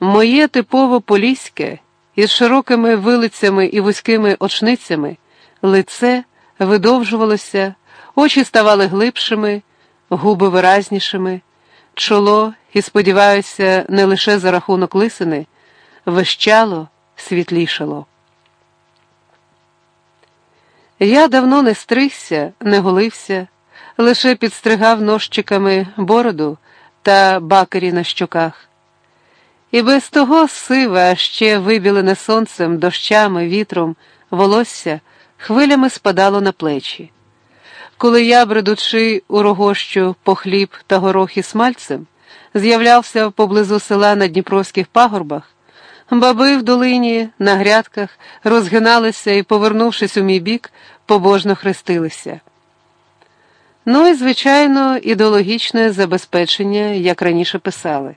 Моє типово поліське, із широкими вилицями і вузькими очницями, лице видовжувалося, очі ставали глибшими, губи виразнішими, чоло, і, сподіваюся, не лише за рахунок лисини, вищало, світлішало. Я давно не стригся, не голився, лише підстригав ножчиками бороду та бакері на щоках. І без того сиве, а ще вибілене сонцем, дощами, вітром, волосся хвилями спадало на плечі. Коли я, бредучи у рогощу по хліб та горохи смальцем, з'являвся поблизу села на Дніпровських пагорбах, баби в долині, на грядках розгиналися і, повернувшись у мій бік, побожно хрестилися. Ну і, звичайно, ідеологічне забезпечення, як раніше писали.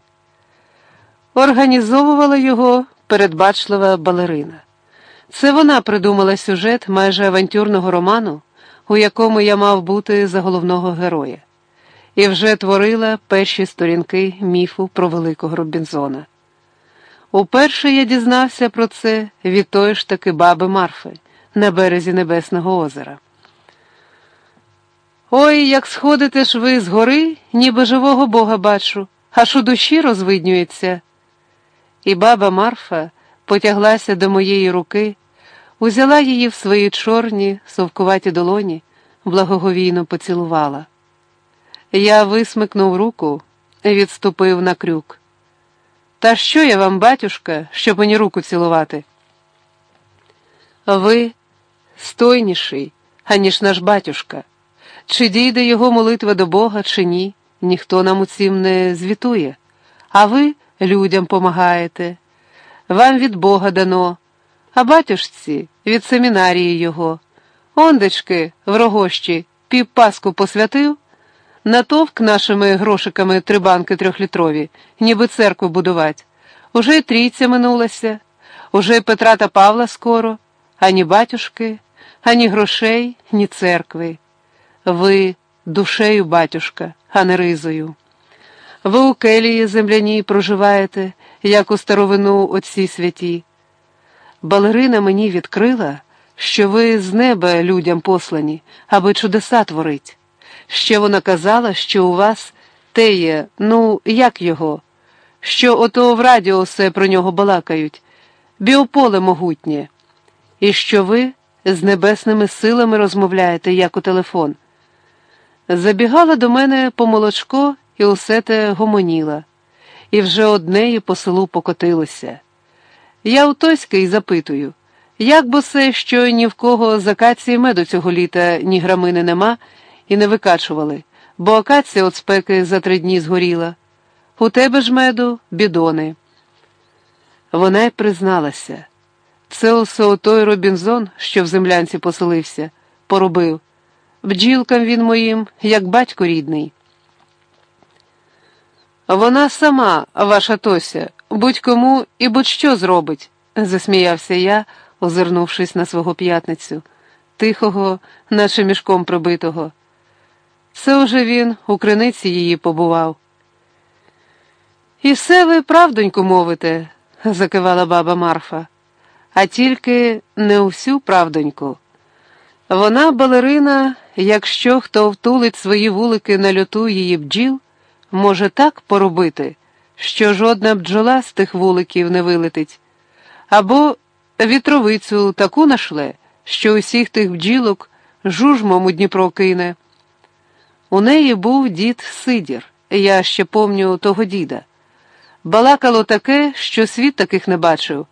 Організовувала його передбачлива балерина. Це вона придумала сюжет майже авантюрного роману, у якому я мав бути за головного героя, і вже творила перші сторінки міфу про великого Робінзона. Уперше я дізнався про це від тої ж таки баби Марфи на березі Небесного озера. Ой, як сходите ж ви з гори, ніби живого Бога бачу, аж у душі розвиднюється. І баба Марфа потяглася до моєї руки, узяла її в свої чорні, совкуваті долоні, благоговійно поцілувала. Я висмикнув руку відступив на крюк. Та що я вам, батюшка, щоб мені руку цілувати? Ви стойніший, аніж наш батюшка. Чи дійде його молитва до Бога, чи ні, ніхто нам у цім не звітує, а ви людям помагаєте. Вам від Бога дано, а батюшці від семінарії його. Ондечки, в рогощі, півпаску посвятив, натовк нашими грошиками три банки трьохлітрові, ніби церкву будувати. Уже й трійця минулася, уже й Петра та Павла скоро, ані батюшки, ані грошей, ні церкви. Ви душею, батюшка, а не ризою. Ви у келії земляній проживаєте, як у старовину отці святі. Балерина мені відкрила, що ви з неба людям послані, аби чудеса творить. Ще вона казала, що у вас те є, ну, як його, що ото в радіо все про нього балакають, біополе могутнє, і що ви з небесними силами розмовляєте, як у телефон. Забігала до мене по молочко і усе те гомоніла, і вже однеї по селу покотилося. Я у Тоський запитую, як бо се, що ні в кого з акації меду цього літа ні грамини нема, і не викачували, бо акація от спеки за три дні згоріла. У тебе ж меду бідони. Вона й призналася. Це усе той Робінзон, що в землянці поселився, поробив. Бджілкам він моїм, як батько рідний. Вона сама, ваша Тося, будь-кому і будь-що зробить, засміявся я, озирнувшись на свого п'ятницю, тихого, наче мішком прибитого. Це уже він у криниці її побував. І все ви правдоньку мовите, закивала баба Марфа, а тільки не усю правдоньку. Вона балерина, якщо хто втулить свої вулики на льоту її бджіл, може так поробити, що жодна бджола з тих вуликів не вилетить, або вітровицю таку нашле, що усіх тих бджілок жужмом у Дніпро кине. У неї був дід Сидір, я ще помню того діда. Балакало таке, що світ таких не бачив.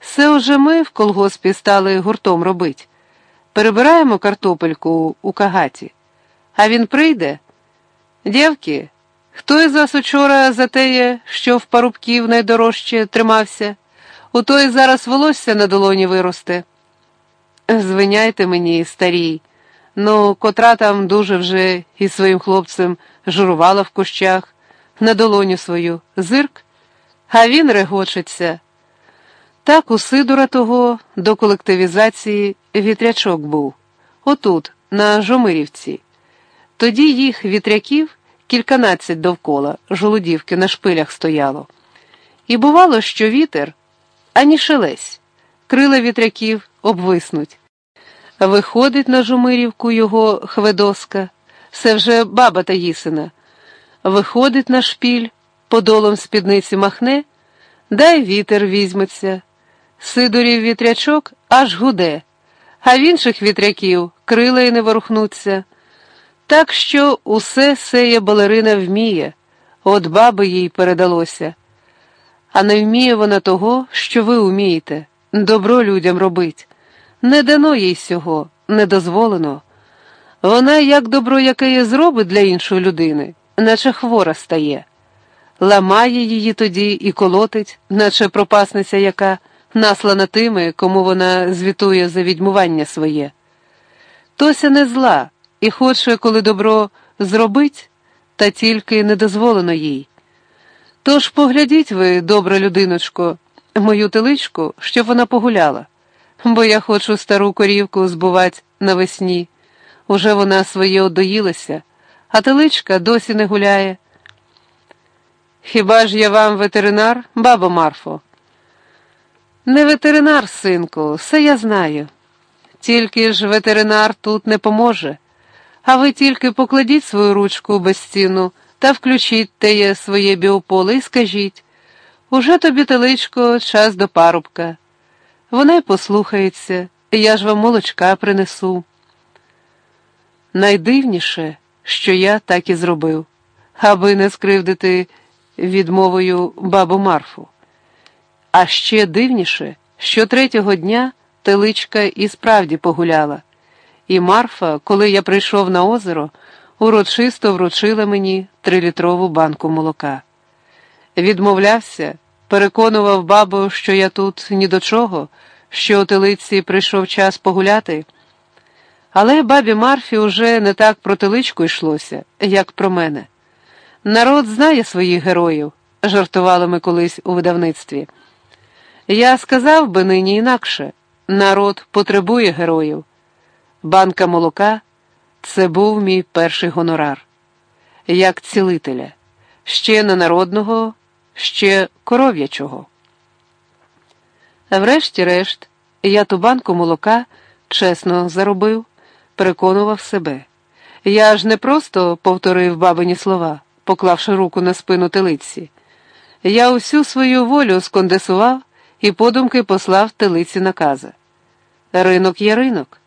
Все уже ми в колгоспі стали гуртом робить. Перебираємо картопельку у кагаті, а він прийде. Дівки, хто із вас учора за теє, що в парубків найдорожче тримався, у той зараз волосся на долоні виросте. Звиняйте мені, старій, ну, котра там дуже вже із своїм хлопцем журувала в кущах, на долоню свою, зирк, а він регочеться. Так у Сидора того до колективізації вітрячок був, отут, на Жомирівці. Тоді їх вітряків кільканадцять довкола, жолудівки на шпилях стояло. І бувало, що вітер ані шелесь, крила вітряків обвиснуть. Виходить на Жумирівку його хведоска, це вже баба Таїсина. Виходить на шпіль, подолом спідниці махне, дай вітер візьметься. Сидорів вітрячок аж гуде, а в інших вітряків крила й не ворухнуться. Так що усе сеє балерина вміє, от баби їй передалося. А не вміє вона того, що ви вмієте, добро людям робить. Не дано їй сього, не дозволено. Вона, як добро, яке є зробить для іншої людини, наче хвора стає, ламає її тоді і колотить, наче пропасниця, яка наслана тими, кому вона звітує за відьмування своє. Тося не зла і хоче, коли добро зробить, та тільки не дозволено їй. Тож поглядіть ви, добра людиночко, мою теличку, щоб вона погуляла, бо я хочу стару корівку збувати навесні. Уже вона своє одоїлася, а теличка досі не гуляє. Хіба ж я вам ветеринар, бабо Марфо? Не ветеринар, синку, все я знаю. Тільки ж ветеринар тут не поможе, а ви тільки покладіть свою ручку без стіну та включіть теє своє біополе і скажіть уже тобі, теличко, час до парубка. Вона й послухається, я ж вам молочка принесу. Найдивніше, що я так і зробив, аби не скривдити відмовою бабу Марфу. А ще дивніше, що третього дня теличка і справді погуляла, і Марфа, коли я прийшов на озеро, урочисто вручила мені трилітрову банку молока. Відмовлявся, переконував бабу, що я тут ні до чого, що у телиці прийшов час погуляти. Але бабі Марфі уже не так про теличку йшлося, як про мене. Народ знає своїх героїв, жартували ми колись у видавництві. Я сказав би нині інакше народ потребує героїв. Банка молока це був мій перший гонорар, як цілителя, ще не народного, ще коров'ячого. Врешті-решт, я ту банку молока чесно заробив, переконував себе. Я ж не просто повторив бабині слова, поклавши руку на спину телиці. Я усю свою волю скондесував і подумки послав телиці накази. Ринок є ринок.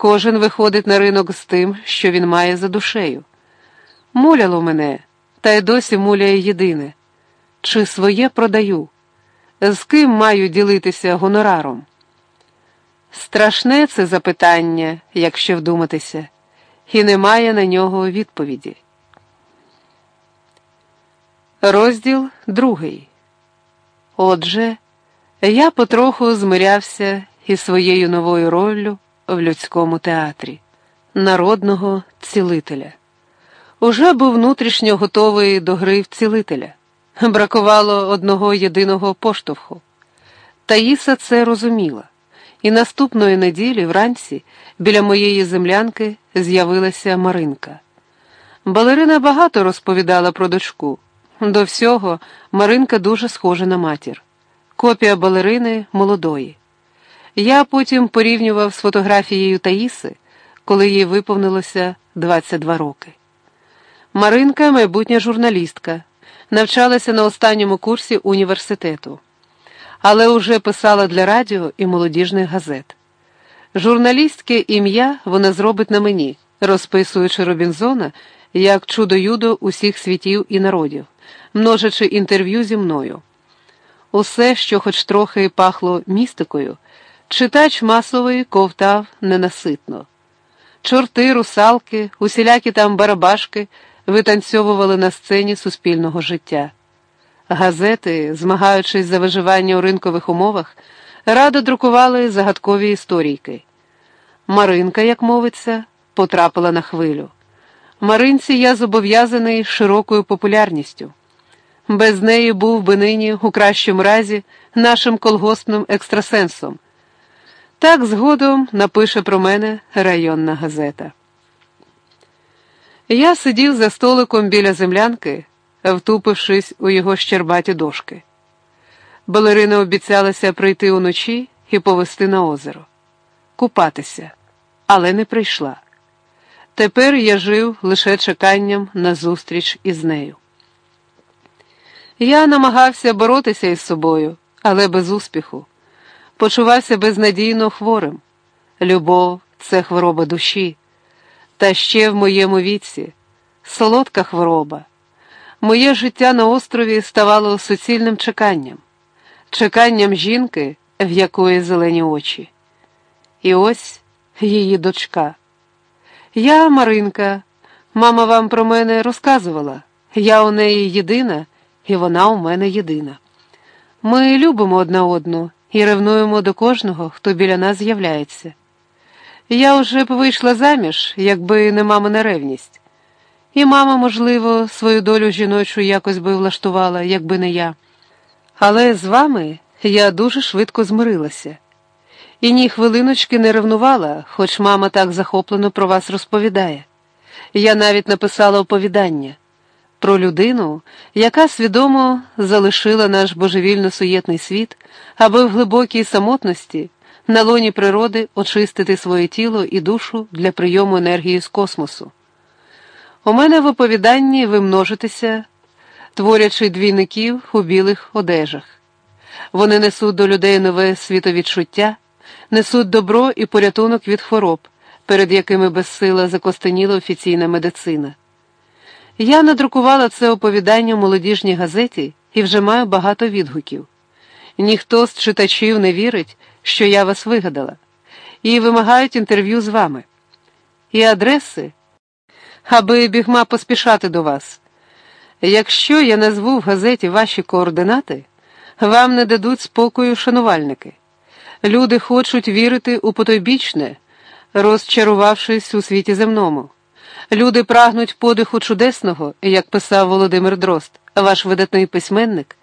Кожен виходить на ринок з тим, що він має за душею. Муляло мене, та й досі муляє єдине чи своє продаю, з ким маю ділитися гонораром? Страшне це запитання, якщо вдуматися, і немає на нього відповіді. Розділ другий. Отже, я потроху змирявся із своєю новою роллю в людському театрі, народного цілителя. Уже був внутрішньо готовий до гри в цілителя. Бракувало одного єдиного поштовху. Таїса це розуміла, і наступної неділі вранці біля моєї землянки з'явилася Маринка. Балерина багато розповідала про дочку. До всього Маринка дуже схожа на матір, копія балерини молодої. Я потім порівнював з фотографією Таїси, коли їй виповнилося 22 роки. Маринка майбутня журналістка, навчалася на останньому курсі університету, але уже писала для радіо і молодіжних газет. Журналістське ім'я вона зробить на мені, розписуючи Робінзона як чудо-юдо усіх світів і народів, множачи інтерв'ю зі мною. Усе, що хоч трохи пахло містикою. Читач масовий ковтав ненаситно. Чорти, русалки, усілякі там барабашки витанцьовували на сцені суспільного життя. Газети, змагаючись за виживання у ринкових умовах, радо друкували загадкові історійки. Маринка, як мовиться, потрапила на хвилю. Маринці я зобов'язаний широкою популярністю. Без неї був би нині, у кращому разі, нашим колгоспним екстрасенсом. Так згодом напише про мене районна газета. Я сидів за столиком біля землянки, втупившись у його щербаті дошки. Балерина обіцялася прийти уночі і повести на озеро, купатися, але не прийшла. Тепер я жив лише чеканням на зустріч із нею. Я намагався боротися із собою, але без успіху. Почувався безнадійно хворим. Любов це хвороба душі. Та ще в моєму віці солодка хвороба. Моє життя на острові ставало суцільним чеканням, чеканням жінки, в якої зелені очі. І ось її дочка. Я Маринка, мама вам про мене розказувала. Я у неї єдина, і вона у мене єдина. Ми любимо одна одну і ревнуємо до кожного, хто біля нас з'являється. Я вже б вийшла заміж, якби не мамина ревність. І мама, можливо, свою долю жіночу якось би влаштувала, якби не я. Але з вами я дуже швидко змирилася. І ні хвилиночки не ревнувала, хоч мама так захоплено про вас розповідає. Я навіть написала оповідання про людину, яка свідомо залишила наш божевільно суєтний світ, аби в глибокій самотності на лоні природи очистити своє тіло і душу для прийому енергії з космосу. У мене в оповіданні ви множитеся, творячи двійників у білих одежах. Вони несуть до людей нове світовідчуття, несуть добро і порятунок від хвороб, перед якими безсила закостеніла офіційна медицина. Я надрукувала це оповідання в молодіжній газеті і вже маю багато відгуків. Ніхто з читачів не вірить, що я вас вигадала, і вимагають інтерв'ю з вами. І адреси, аби бігма поспішати до вас. Якщо я назву в газеті ваші координати, вам не дадуть спокою шанувальники. Люди хочуть вірити у потойбічне, розчарувавшись у світі земному. Люди прагнуть подиху чудесного, як писав Володимир Дрозд, ваш видатний письменник.